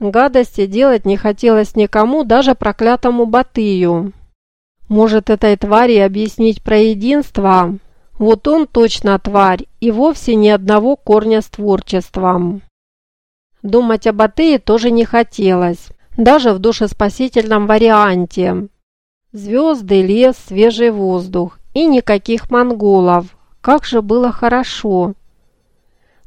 Гадости делать не хотелось никому, даже проклятому Батыю. Может, этой твари объяснить про единство? Вот он точно тварь, и вовсе ни одного корня с творчеством. Думать об Атее тоже не хотелось, даже в душеспасительном варианте. Звезды, лес, свежий воздух и никаких монголов. Как же было хорошо!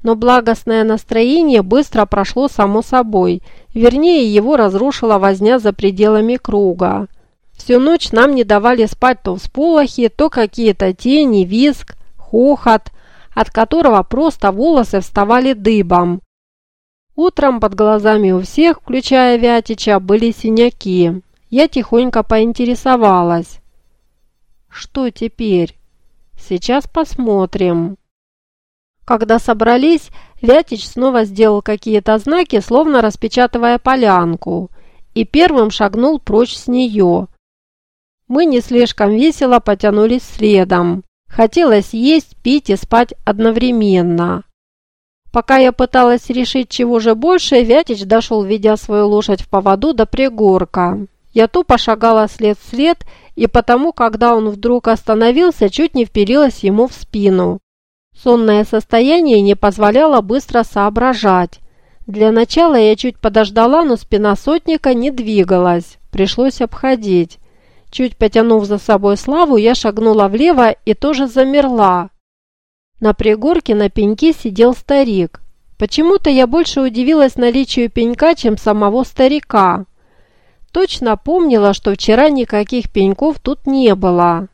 Но благостное настроение быстро прошло само собой, вернее его разрушила возня за пределами круга. Всю ночь нам не давали спать то всполохи, то какие-то тени, визг, хохот, от которого просто волосы вставали дыбом. Утром под глазами у всех, включая Вятича, были синяки. Я тихонько поинтересовалась. «Что теперь?» «Сейчас посмотрим». Когда собрались, Вятич снова сделал какие-то знаки, словно распечатывая полянку, и первым шагнул прочь с нее – мы не слишком весело потянулись следом. Хотелось есть, пить и спать одновременно. Пока я пыталась решить, чего же больше, Вятич дошел, ведя свою лошадь в поводу до пригорка. Я тупо шагала след в след, и потому, когда он вдруг остановился, чуть не вперилась ему в спину. Сонное состояние не позволяло быстро соображать. Для начала я чуть подождала, но спина сотника не двигалась. Пришлось обходить. Чуть потянув за собой Славу, я шагнула влево и тоже замерла. На пригорке на пеньке сидел старик. Почему-то я больше удивилась наличию пенька, чем самого старика. Точно помнила, что вчера никаких пеньков тут не было.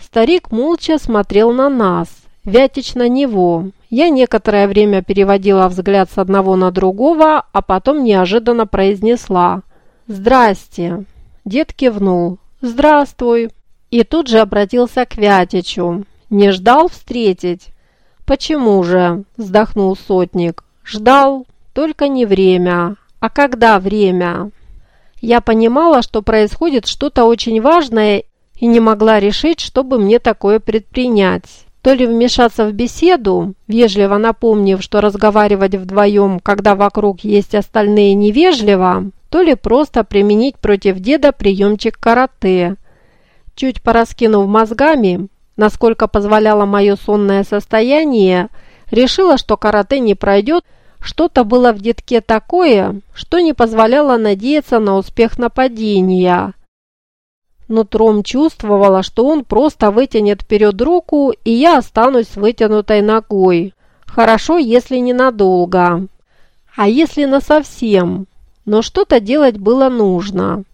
Старик молча смотрел на нас, Вятич на него. Я некоторое время переводила взгляд с одного на другого, а потом неожиданно произнесла «Здрасте». Дед кивнул. «Здравствуй!» И тут же обратился к Вятичу. «Не ждал встретить?» «Почему же?» – вздохнул сотник. «Ждал, только не время. А когда время?» Я понимала, что происходит что-то очень важное и не могла решить, чтобы мне такое предпринять. То ли вмешаться в беседу, вежливо напомнив, что разговаривать вдвоем, когда вокруг есть остальные, невежливо, то ли просто применить против деда приемчик карате. Чуть пораскинув мозгами, насколько позволяло мое сонное состояние, решила, что карате не пройдет, что-то было в детке такое, что не позволяло надеяться на успех нападения. Нутром чувствовала, что он просто вытянет вперед руку, и я останусь вытянутой ногой. Хорошо, если ненадолго. А если насовсем? но что-то делать было нужно.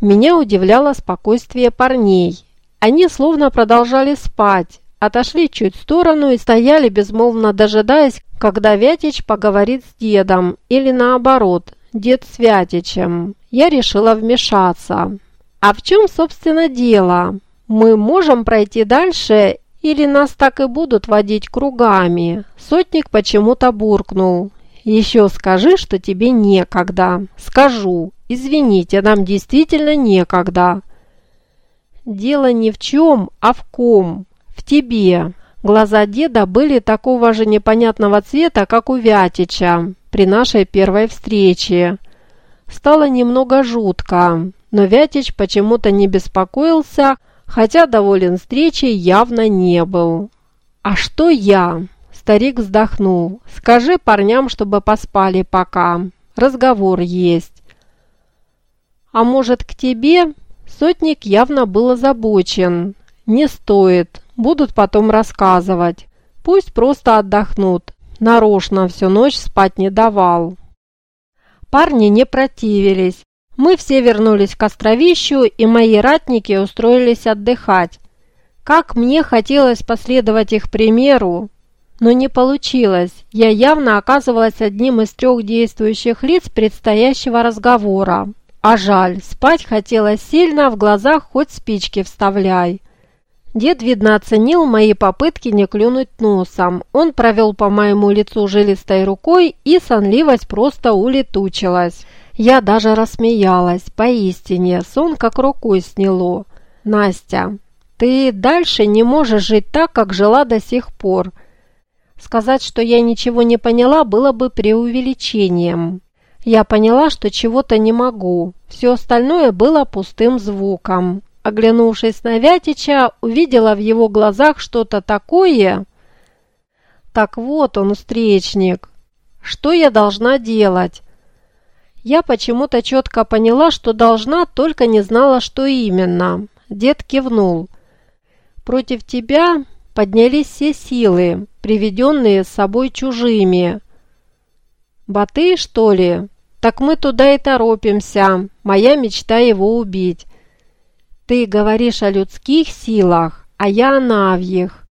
Меня удивляло спокойствие парней. Они словно продолжали спать, отошли чуть в сторону и стояли безмолвно дожидаясь, когда Вятич поговорит с дедом, или наоборот, дед с Вятичем. Я решила вмешаться. А в чем, собственно, дело? Мы можем пройти дальше или нас так и будут водить кругами? Сотник почему-то буркнул. Еще скажи, что тебе некогда. Скажу. Извините, нам действительно некогда. Дело не в чем, а в ком. В тебе. Глаза деда были такого же непонятного цвета, как у Вятича при нашей первой встрече. Стало немного жутко, но Вятич почему-то не беспокоился, хотя доволен встречей явно не был. А что я? Старик вздохнул. «Скажи парням, чтобы поспали пока. Разговор есть». «А может, к тебе?» Сотник явно был озабочен. «Не стоит. Будут потом рассказывать. Пусть просто отдохнут. Нарочно всю ночь спать не давал». Парни не противились. Мы все вернулись к островищу, и мои ратники устроились отдыхать. Как мне хотелось последовать их примеру, но не получилось. Я явно оказывалась одним из трех действующих лиц предстоящего разговора. А жаль, спать хотелось сильно, в глазах хоть спички вставляй. Дед, видно, оценил мои попытки не клюнуть носом. Он провел по моему лицу жилистой рукой, и сонливость просто улетучилась. Я даже рассмеялась. Поистине, сон как рукой сняло. «Настя, ты дальше не можешь жить так, как жила до сих пор. Сказать, что я ничего не поняла, было бы преувеличением. Я поняла, что чего-то не могу. Все остальное было пустым звуком. Оглянувшись на Вятича, увидела в его глазах что-то такое. Так вот он, встречник. Что я должна делать? Я почему-то четко поняла, что должна, только не знала, что именно. Дед кивнул. Против тебя поднялись все силы, приведенные с собой чужими. Баты, что ли? Так мы туда и торопимся. Моя мечта его убить. Ты говоришь о людских силах, а я о навьих.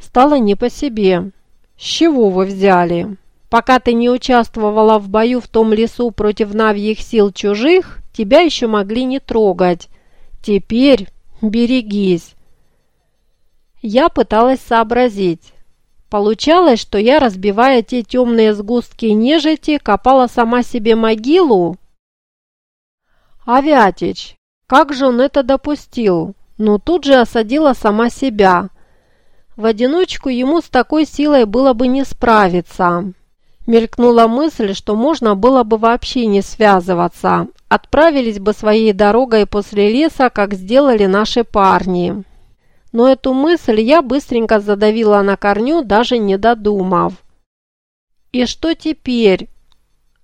Стало не по себе. С чего вы взяли? Пока ты не участвовала в бою в том лесу против навьих сил чужих, тебя еще могли не трогать. Теперь берегись. Я пыталась сообразить. Получалось, что я, разбивая те темные сгустки нежити, копала сама себе могилу? Авятич, как же он это допустил? Но тут же осадила сама себя. В одиночку ему с такой силой было бы не справиться. Мелькнула мысль, что можно было бы вообще не связываться. Отправились бы своей дорогой после леса, как сделали наши парни но эту мысль я быстренько задавила на корню, даже не додумав. «И что теперь?»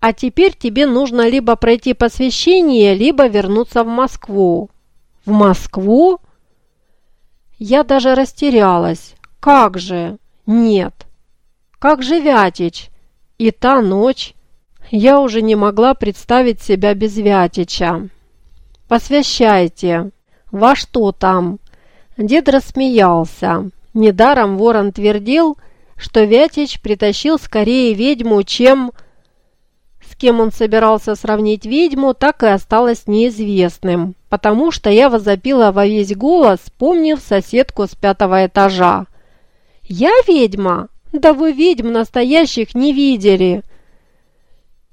«А теперь тебе нужно либо пройти посвящение, либо вернуться в Москву». «В Москву?» Я даже растерялась. «Как же?» «Нет». «Как же Вятич?» «И та ночь?» Я уже не могла представить себя без Вятича. «Посвящайте. Во что там?» Дед рассмеялся. Недаром ворон твердил, что Вятич притащил скорее ведьму, чем... С кем он собирался сравнить ведьму, так и осталось неизвестным, потому что я возопила во весь голос, помнив соседку с пятого этажа. «Я ведьма? Да вы ведьм настоящих не видели!»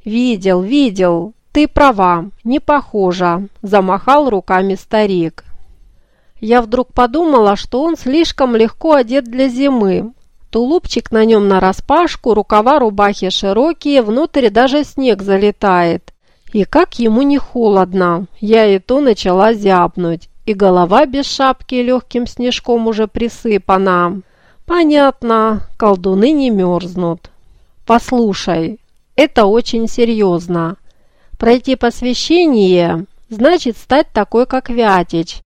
«Видел, видел. Ты права, не похожа», – замахал руками старик. Я вдруг подумала, что он слишком легко одет для зимы. Тулупчик на нем нараспашку, рукава рубахи широкие, внутрь даже снег залетает. И как ему не холодно, я и то начала зябнуть, и голова без шапки легким снежком уже присыпана. Понятно, колдуны не мерзнут. Послушай, это очень серьезно. Пройти посвящение значит стать такой, как Вятич,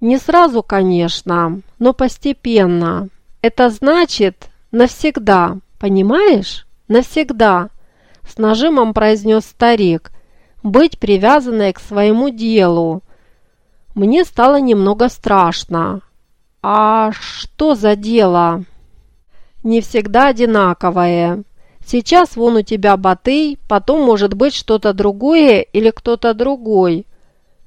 не сразу, конечно, но постепенно. Это значит навсегда, понимаешь? Навсегда, с нажимом произнес старик, быть привязанной к своему делу. Мне стало немного страшно. А что за дело? Не всегда одинаковое. Сейчас вон у тебя Батый, потом может быть что-то другое или кто-то другой.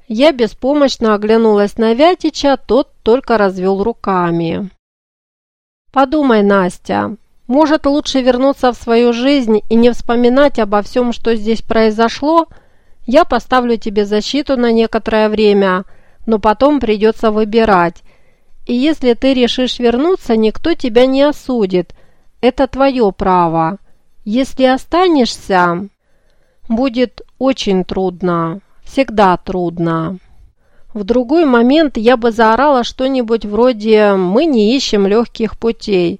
Я беспомощно оглянулась на Вятича, тот только развел руками. «Подумай, Настя, может лучше вернуться в свою жизнь и не вспоминать обо всем, что здесь произошло? Я поставлю тебе защиту на некоторое время, но потом придется выбирать. И если ты решишь вернуться, никто тебя не осудит. Это твое право. Если останешься, будет очень трудно» всегда трудно. В другой момент я бы заорала что-нибудь вроде «мы не ищем легких путей».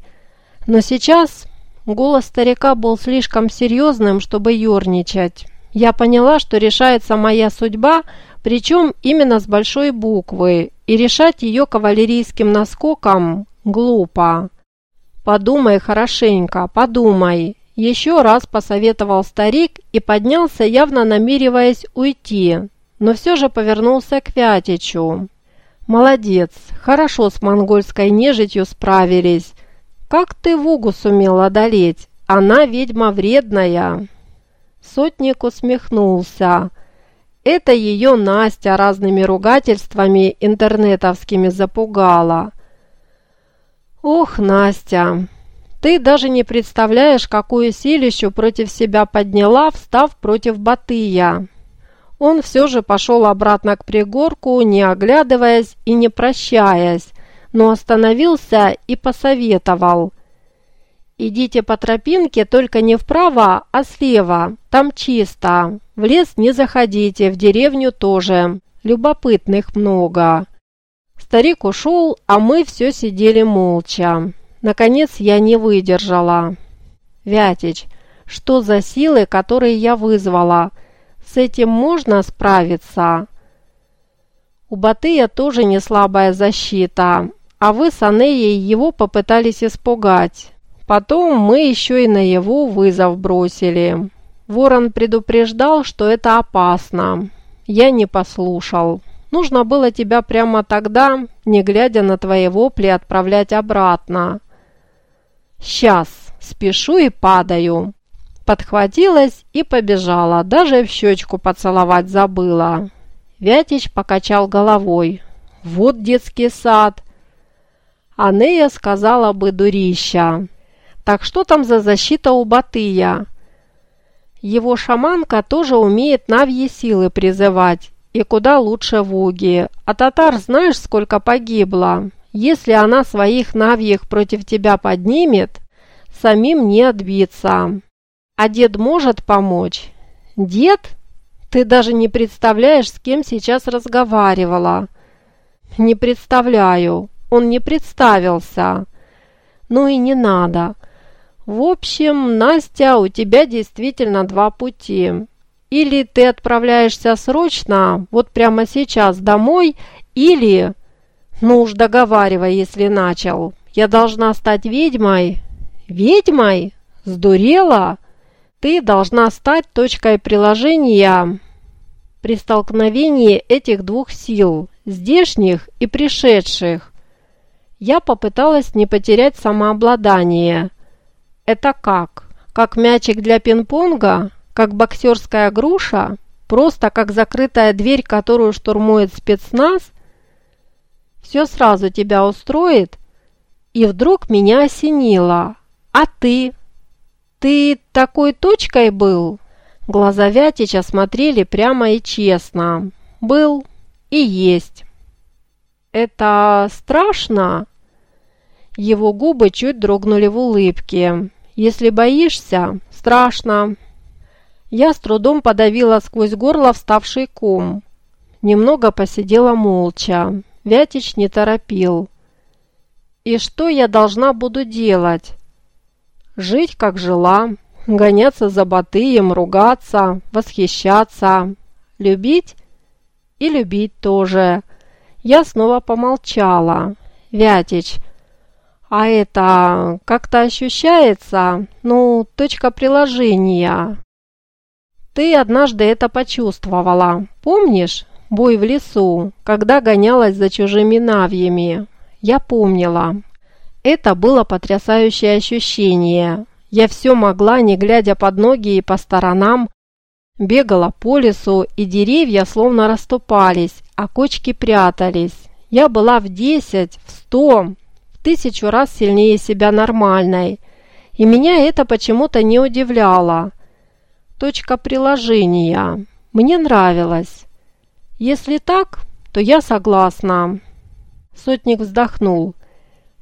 Но сейчас голос старика был слишком серьезным, чтобы ерничать. Я поняла, что решается моя судьба, причем именно с большой буквы, и решать ее кавалерийским наскоком глупо. «Подумай хорошенько, подумай. Еще раз посоветовал старик и поднялся, явно намереваясь уйти, но все же повернулся к Вятичу. «Молодец, хорошо с монгольской нежитью справились. Как ты Вугу сумел одолеть? Она ведьма вредная». Сотник усмехнулся. Это ее Настя разными ругательствами интернетовскими запугала. «Ох, Настя, ты даже не представляешь, какую силищу против себя подняла, встав против Батыя. Он все же пошел обратно к пригорку, не оглядываясь и не прощаясь, но остановился и посоветовал. Идите по тропинке, только не вправо, а слева. Там чисто. В лес не заходите, в деревню тоже. Любопытных много. Старик ушел, а мы все сидели молча. Наконец я не выдержала. Вятич, что за силы, которые я вызвала? С этим можно справиться? У Батыя тоже не слабая защита, а вы с Анеей его попытались испугать. Потом мы еще и на его вызов бросили. Ворон предупреждал, что это опасно. Я не послушал. Нужно было тебя прямо тогда, не глядя на твои вопли, отправлять обратно. Сейчас, спешу и падаю. Подхватилась и побежала, даже в щечку поцеловать забыла. Вятич покачал головой. Вот детский сад. Анея сказала бы дурища. Так что там за защита у Батыя? Его шаманка тоже умеет навьи силы призывать, и куда лучше Вуги. А татар знаешь, сколько погибло? Если она своих навьих против тебя поднимет, самим не отбиться. А дед может помочь? Дед? Ты даже не представляешь, с кем сейчас разговаривала. Не представляю. Он не представился. Ну и не надо. В общем, Настя, у тебя действительно два пути. Или ты отправляешься срочно, вот прямо сейчас домой, или... Ну уж договаривай, если начал. Я должна стать ведьмой. Ведьмой? Сдурела? Ты должна стать точкой приложения при столкновении этих двух сил, здешних и пришедших. Я попыталась не потерять самообладание – это как? Как мячик для пинг-понга? Как боксерская груша? Просто как закрытая дверь, которую штурмует спецназ? Все сразу тебя устроит? И вдруг меня осенило. А ты? Ты такой точкой был? Глаза Вятича смотрели прямо и честно. Был и есть. Это страшно? Его губы чуть дрогнули в улыбке. Если боишься, страшно. Я с трудом подавила сквозь горло вставший ком. Немного посидела молча. Вятич не торопил. И что я должна буду делать? Жить, как жила, гоняться за Батыем, ругаться, восхищаться, любить и любить тоже. Я снова помолчала. Вятич, а это как-то ощущается, ну, точка приложения. Ты однажды это почувствовала. Помнишь? Бой в лесу, когда гонялась за чужими навьями. Я помнила. Это было потрясающее ощущение. Я все могла, не глядя под ноги и по сторонам, бегала по лесу, и деревья словно расступались, а кочки прятались. Я была в десять, в сто, тысячу раз сильнее себя нормальной, и меня это почему-то не удивляло. Точка приложения. Мне нравилось. Если так, то я согласна. Сотник вздохнул.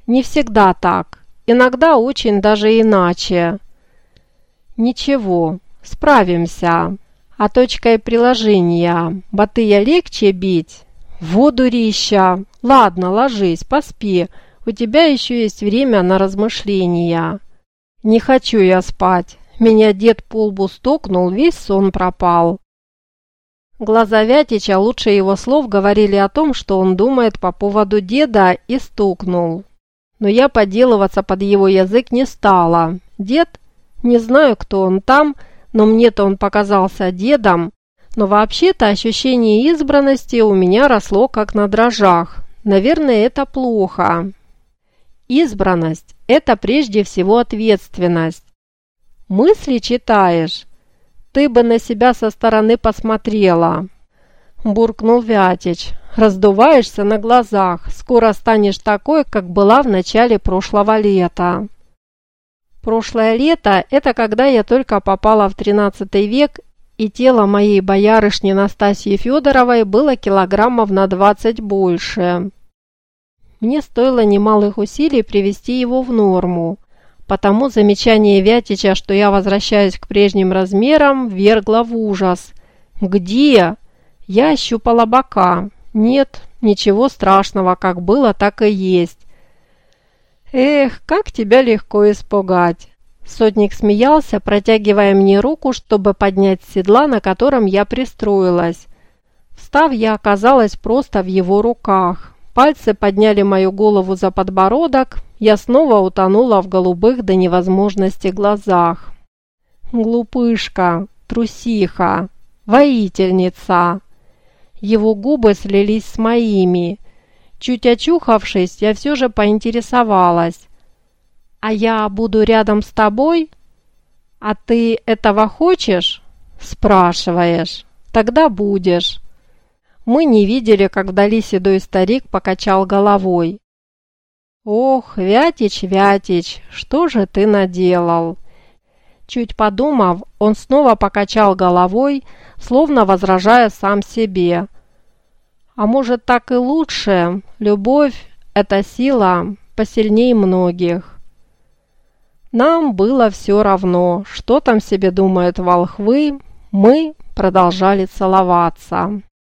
Не всегда так. Иногда очень даже иначе. Ничего, справимся. А точкой приложения Батыя легче бить? Воду рища. Ладно, ложись, поспи. У тебя еще есть время на размышления. Не хочу я спать. Меня дед по лбу стукнул, весь сон пропал. Глаза Вятича лучше его слов говорили о том, что он думает по поводу деда и стукнул. Но я поделываться под его язык не стала. Дед? Не знаю, кто он там, но мне-то он показался дедом. Но вообще-то ощущение избранности у меня росло как на дрожжах. Наверное, это плохо. Избранность – это прежде всего ответственность. Мысли читаешь? Ты бы на себя со стороны посмотрела. Буркнул Вятич. Раздуваешься на глазах. Скоро станешь такой, как была в начале прошлого лета. Прошлое лето – это когда я только попала в 13 век, и тело моей боярышни Настасьи Федоровой было килограммов на 20 больше. Мне стоило немалых усилий привести его в норму. Потому замечание Вятича, что я возвращаюсь к прежним размерам, вергло в ужас. «Где?» Я ощупала бока. Нет, ничего страшного, как было, так и есть. Эх, как тебя легко испугать. Сотник смеялся, протягивая мне руку, чтобы поднять седла, на котором я пристроилась. Встав, я оказалась просто в его руках. Пальцы подняли мою голову за подбородок, я снова утонула в голубых до невозможности глазах. Глупышка, трусиха, воительница. Его губы слились с моими. Чуть очухавшись, я все же поинтересовалась. «А я буду рядом с тобой?» «А ты этого хочешь?» «Спрашиваешь. Тогда будешь». Мы не видели, как вдали седой старик покачал головой. «Ох, Вятич, Вятич, что же ты наделал?» Чуть подумав, он снова покачал головой, словно возражая сам себе. «А может, так и лучше? Любовь – это сила посильнее многих». Нам было все равно, что там себе думают волхвы, мы продолжали целоваться.